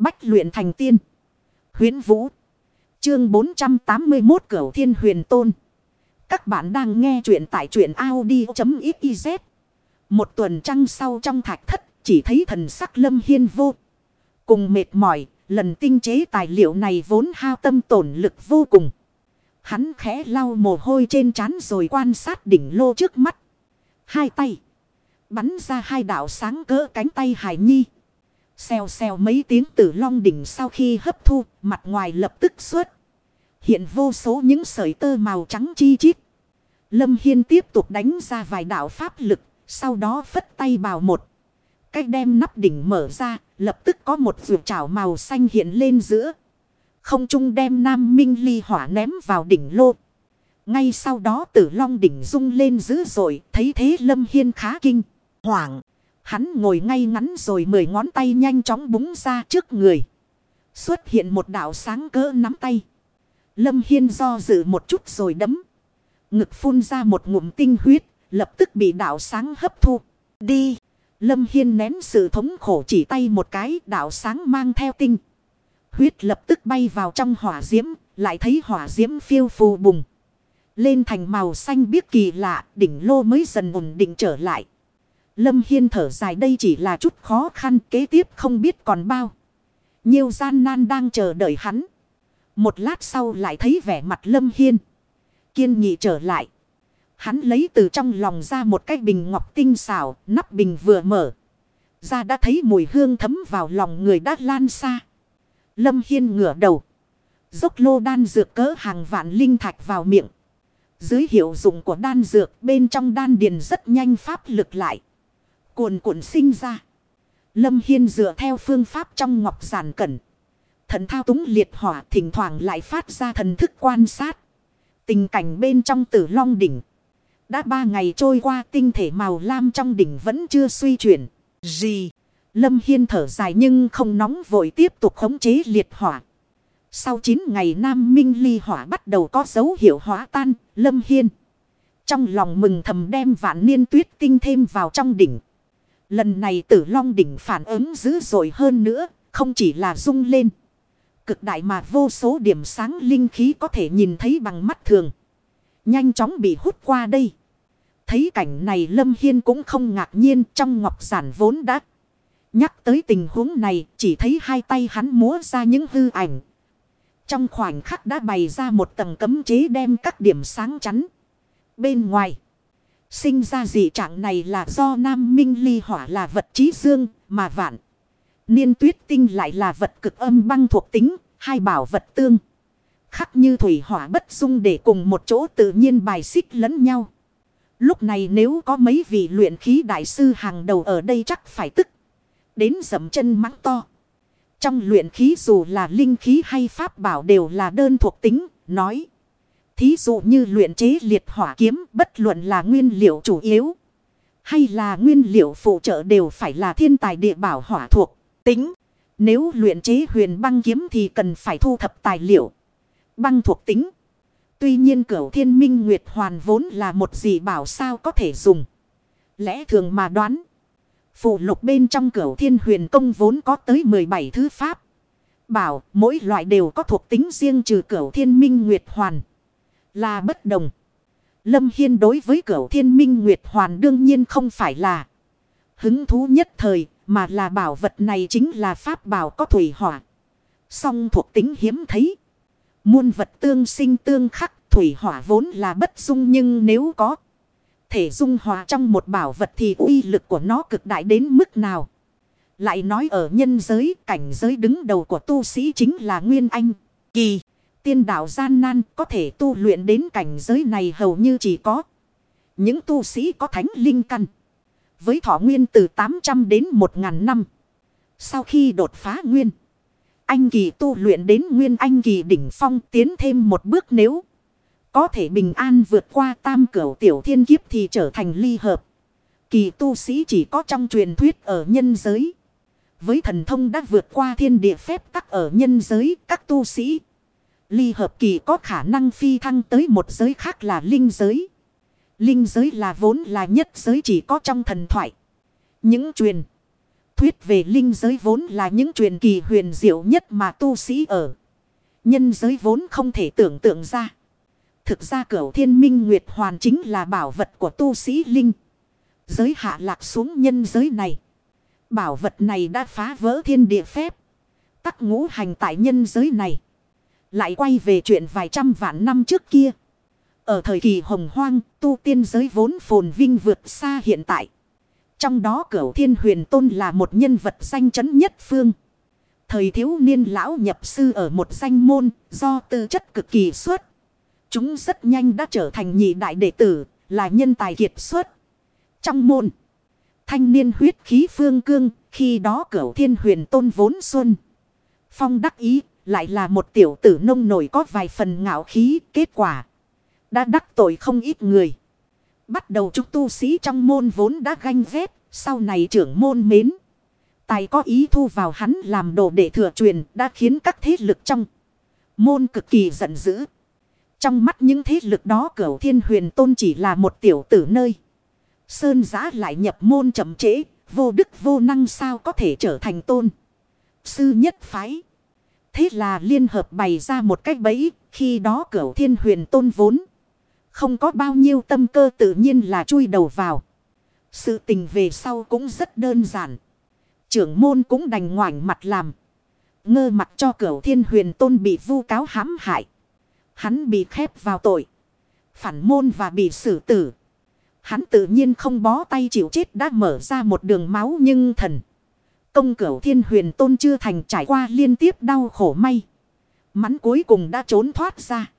Bách luyện thành tiên. Huyến Vũ. Chương 481 Cửu Thiên Huyền Tôn. Các bạn đang nghe truyện tại truyện Audi.xyz. Một tuần trăng sau trong thạch thất chỉ thấy thần sắc lâm hiên vô. Cùng mệt mỏi, lần tinh chế tài liệu này vốn hao tâm tổn lực vô cùng. Hắn khẽ lau mồ hôi trên trán rồi quan sát đỉnh lô trước mắt. Hai tay. Bắn ra hai đạo sáng cỡ cánh tay hải nhi. Xèo xèo mấy tiếng tử long đỉnh sau khi hấp thu, mặt ngoài lập tức xuất. Hiện vô số những sợi tơ màu trắng chi chít. Lâm Hiên tiếp tục đánh ra vài đạo pháp lực, sau đó phất tay vào một. Cách đem nắp đỉnh mở ra, lập tức có một vượt trảo màu xanh hiện lên giữa. Không trung đem nam minh ly hỏa ném vào đỉnh lô. Ngay sau đó tử long đỉnh rung lên dữ dội, thấy thế Lâm Hiên khá kinh, hoảng. Hắn ngồi ngay ngắn rồi mười ngón tay nhanh chóng búng ra trước người. Xuất hiện một đạo sáng cỡ nắm tay. Lâm Hiên do dự một chút rồi đấm. Ngực phun ra một ngụm tinh huyết. Lập tức bị đạo sáng hấp thu. Đi. Lâm Hiên nén sự thống khổ chỉ tay một cái, đạo sáng mang theo tinh. Huyết lập tức bay vào trong hỏa diễm. Lại thấy hỏa diễm phiêu phù bùng. Lên thành màu xanh biếc kỳ lạ. Đỉnh lô mới dần ổn định trở lại. Lâm Hiên thở dài đây chỉ là chút khó khăn kế tiếp không biết còn bao. Nhiều gian nan đang chờ đợi hắn. Một lát sau lại thấy vẻ mặt Lâm Hiên. Kiên nghị trở lại. Hắn lấy từ trong lòng ra một cái bình ngọc tinh xảo, nắp bình vừa mở. Ra đã thấy mùi hương thấm vào lòng người đã lan xa. Lâm Hiên ngửa đầu. Dốc lô đan dược cỡ hàng vạn linh thạch vào miệng. Dưới hiệu dụng của đan dược bên trong đan điền rất nhanh pháp lực lại cuồn cuộn sinh ra. Lâm Hiên dựa theo phương pháp trong ngọc giản cẩn. Thần thao túng liệt hỏa thỉnh thoảng lại phát ra thần thức quan sát. Tình cảnh bên trong tử long đỉnh. Đã ba ngày trôi qua tinh thể màu lam trong đỉnh vẫn chưa suy chuyển. Gì? Lâm Hiên thở dài nhưng không nóng vội tiếp tục khống chế liệt hỏa. Sau 9 ngày Nam Minh ly hỏa bắt đầu có dấu hiệu hóa tan, Lâm Hiên. Trong lòng mừng thầm đem vạn niên tuyết tinh thêm vào trong đỉnh. Lần này tử long đỉnh phản ứng dữ dội hơn nữa, không chỉ là rung lên. Cực đại mà vô số điểm sáng linh khí có thể nhìn thấy bằng mắt thường. Nhanh chóng bị hút qua đây. Thấy cảnh này Lâm Hiên cũng không ngạc nhiên trong ngọc giản vốn đã. Nhắc tới tình huống này chỉ thấy hai tay hắn múa ra những hư ảnh. Trong khoảnh khắc đã bày ra một tầng cấm chế đem các điểm sáng chắn. Bên ngoài. Sinh ra dị trạng này là do nam minh ly hỏa là vật trí dương mà vạn. Niên tuyết tinh lại là vật cực âm băng thuộc tính, hai bảo vật tương. Khắc như thủy hỏa bất dung để cùng một chỗ tự nhiên bài xích lẫn nhau. Lúc này nếu có mấy vị luyện khí đại sư hàng đầu ở đây chắc phải tức. Đến dầm chân mắng to. Trong luyện khí dù là linh khí hay pháp bảo đều là đơn thuộc tính, nói. Thí dụ như luyện chế liệt hỏa kiếm bất luận là nguyên liệu chủ yếu. Hay là nguyên liệu phụ trợ đều phải là thiên tài địa bảo hỏa thuộc. Tính. Nếu luyện chế huyền băng kiếm thì cần phải thu thập tài liệu. Băng thuộc tính. Tuy nhiên cửu thiên minh nguyệt hoàn vốn là một gì bảo sao có thể dùng. Lẽ thường mà đoán. Phụ lục bên trong cửu thiên huyền công vốn có tới 17 thứ pháp. Bảo, mỗi loại đều có thuộc tính riêng trừ cửu thiên minh nguyệt hoàn là bất đồng. Lâm Hiên đối với cửu thiên minh Nguyệt Hoàn đương nhiên không phải là hứng thú nhất thời, mà là bảo vật này chính là pháp bảo có thủy hỏa. Song thuộc tính hiếm thấy. Muôn vật tương sinh tương khắc, thủy hỏa vốn là bất dung nhưng nếu có thể dung hòa trong một bảo vật thì uy lực của nó cực đại đến mức nào. Lại nói ở nhân giới, cảnh giới đứng đầu của tu sĩ chính là Nguyên Anh. Kỳ. Tiên đạo gian nan có thể tu luyện đến cảnh giới này hầu như chỉ có những tu sĩ có thánh linh căn. Với thọ nguyên từ 800 đến 1000 năm. Sau khi đột phá nguyên. Anh kỳ tu luyện đến nguyên anh kỳ đỉnh phong tiến thêm một bước nếu. Có thể bình an vượt qua tam cửu tiểu thiên kiếp thì trở thành ly hợp. Kỳ tu sĩ chỉ có trong truyền thuyết ở nhân giới. Với thần thông đã vượt qua thiên địa phép tắc ở nhân giới, các tu sĩ Ly hợp kỳ có khả năng phi thăng tới một giới khác là linh giới. Linh giới là vốn là nhất giới chỉ có trong thần thoại. Những truyền thuyết về linh giới vốn là những truyền kỳ huyền diệu nhất mà tu sĩ ở. Nhân giới vốn không thể tưởng tượng ra. Thực ra cửu thiên minh nguyệt hoàn chính là bảo vật của tu sĩ linh. Giới hạ lạc xuống nhân giới này. Bảo vật này đã phá vỡ thiên địa phép. Tắc ngũ hành tại nhân giới này. Lại quay về chuyện vài trăm vạn năm trước kia. Ở thời kỳ hồng hoang, tu tiên giới vốn phồn vinh vượt xa hiện tại. Trong đó cửu thiên huyền tôn là một nhân vật danh chấn nhất phương. Thời thiếu niên lão nhập sư ở một danh môn do tư chất cực kỳ xuất. Chúng rất nhanh đã trở thành nhị đại đệ tử, là nhân tài kiệt xuất. Trong môn, thanh niên huyết khí phương cương, khi đó cửu thiên huyền tôn vốn xuân. Phong đắc ý, lại là một tiểu tử nông nổi có vài phần ngạo khí, kết quả. Đã đắc tội không ít người. Bắt đầu chúng tu sĩ trong môn vốn đã ganh ghét, sau này trưởng môn mến. Tài có ý thu vào hắn làm đồ để thừa truyền đã khiến các thế lực trong môn cực kỳ giận dữ. Trong mắt những thế lực đó cửu thiên huyền tôn chỉ là một tiểu tử nơi. Sơn giã lại nhập môn chậm trễ, vô đức vô năng sao có thể trở thành tôn. Sư nhất phái. Thế là liên hợp bày ra một cách bẫy, khi đó cửu thiên huyền tôn vốn. Không có bao nhiêu tâm cơ tự nhiên là chui đầu vào. Sự tình về sau cũng rất đơn giản. Trưởng môn cũng đành ngoảnh mặt làm. Ngơ mặt cho cửu thiên huyền tôn bị vu cáo hãm hại. Hắn bị khép vào tội. Phản môn và bị xử tử. Hắn tự nhiên không bó tay chịu chết đã mở ra một đường máu nhưng thần. Công cửu thiên huyền tôn chưa thành trải qua liên tiếp đau khổ may. Mắn cuối cùng đã trốn thoát ra.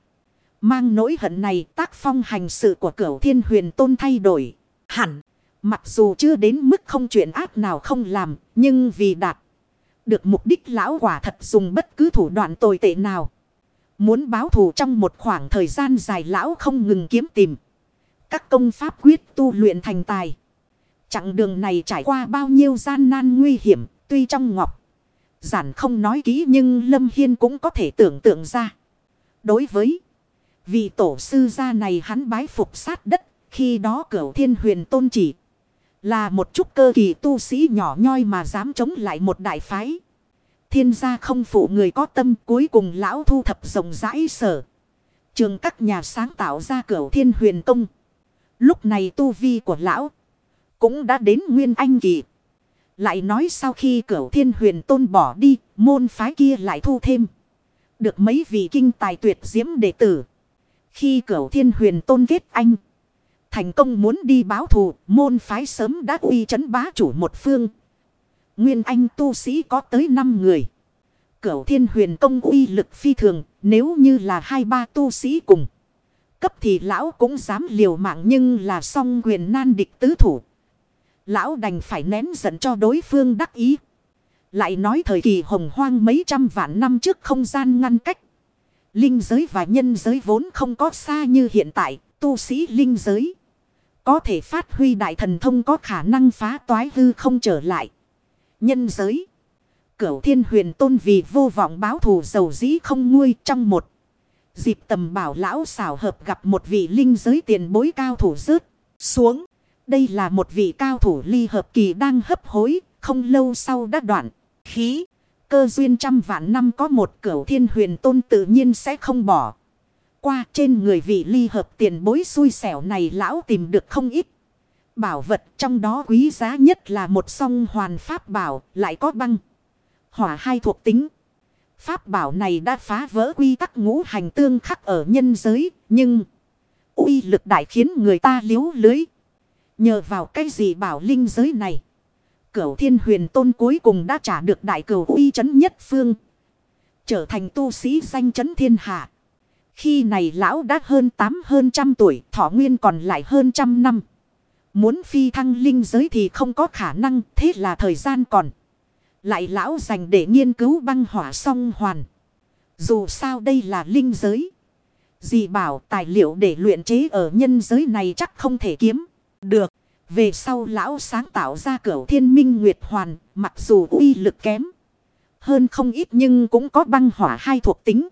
Mang nỗi hận này, tác phong hành sự của cửu thiên huyền tôn thay đổi. Hẳn. Mặc dù chưa đến mức không chuyện ác nào không làm. Nhưng vì đạt. Được mục đích lão quả thật dùng bất cứ thủ đoạn tồi tệ nào. Muốn báo thù trong một khoảng thời gian dài lão không ngừng kiếm tìm. Các công pháp quyết tu luyện thành tài. Chặng đường này trải qua bao nhiêu gian nan nguy hiểm, tuy trong ngọc. Giản không nói kỹ nhưng Lâm Hiên cũng có thể tưởng tượng ra. Đối với vị tổ sư gia này hắn bái phục sát đất, khi đó cửu thiên huyền tôn chỉ. Là một chút cơ kỳ tu sĩ nhỏ nhoi mà dám chống lại một đại phái. Thiên gia không phụ người có tâm cuối cùng lão thu thập rộng rãi sở. Trường các nhà sáng tạo ra cửu thiên huyền công. Lúc này tu vi của lão cũng đã đến nguyên anh kỳ. Lại nói sau khi cửu thiên huyền tôn bỏ đi, môn phái kia lại thu thêm. Được mấy vị kinh tài tuyệt diễm đệ tử. Khi cửu thiên huyền tôn kết anh. Thành công muốn đi báo thù, môn phái sớm đã uy chấn bá chủ một phương. Nguyên anh tu sĩ có tới 5 người. Cửu thiên huyền công uy lực phi thường, nếu như là hai ba tu sĩ cùng. Cấp thì lão cũng dám liều mạng nhưng là song quyền nan địch tứ thủ. Lão đành phải nén giận cho đối phương đắc ý. Lại nói thời kỳ hồng hoang mấy trăm vạn năm trước không gian ngăn cách. Linh giới và nhân giới vốn không có xa như hiện tại, tu sĩ linh giới. Có thể phát huy đại thần thông có khả năng phá toái hư không trở lại. Nhân giới. Cửu thiên huyền tôn vì vô vọng báo thù dầu dĩ không nguôi trong một. Dịp tầm bảo lão xảo hợp gặp một vị linh giới tiền bối cao thủ rớt xuống. Đây là một vị cao thủ ly hợp kỳ đang hấp hối, không lâu sau đã đoạn. Khí, cơ duyên trăm vạn năm có một cửu thiên huyền tôn tự nhiên sẽ không bỏ. Qua trên người vị ly hợp tiền bối xui xẻo này lão tìm được không ít. Bảo vật trong đó quý giá nhất là một song hoàn pháp bảo lại có băng. Hỏa hai thuộc tính. Pháp bảo này đã phá vỡ quy tắc ngũ hành tương khắc ở nhân giới. Nhưng uy lực đại khiến người ta liếu lưới. Nhờ vào cái gì bảo linh giới này. Cửu thiên huyền tôn cuối cùng đã trả được đại cửu uy chấn nhất phương. Trở thành tu sĩ danh chấn thiên hạ. Khi này lão đã hơn tám hơn trăm tuổi, thọ nguyên còn lại hơn trăm năm. Muốn phi thăng linh giới thì không có khả năng, thế là thời gian còn. Lại lão dành để nghiên cứu băng hỏa song hoàn. Dù sao đây là linh giới. Dì bảo tài liệu để luyện chế ở nhân giới này chắc không thể kiếm. Được. Về sau lão sáng tạo ra cửa thiên minh nguyệt hoàn. Mặc dù uy lực kém. Hơn không ít nhưng cũng có băng hỏa hai thuộc tính.